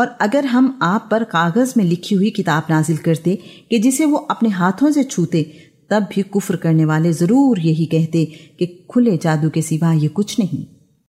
और अगर हम आप पर कागज़ में लिखी हुई किताब नाजिल करते कि जिसे वो अपने हाथों से छूते, तब भी कुफ्र करने वाले ज़रूर यही कहते कि खुले जादू के सिवा ये कुछ नहीं।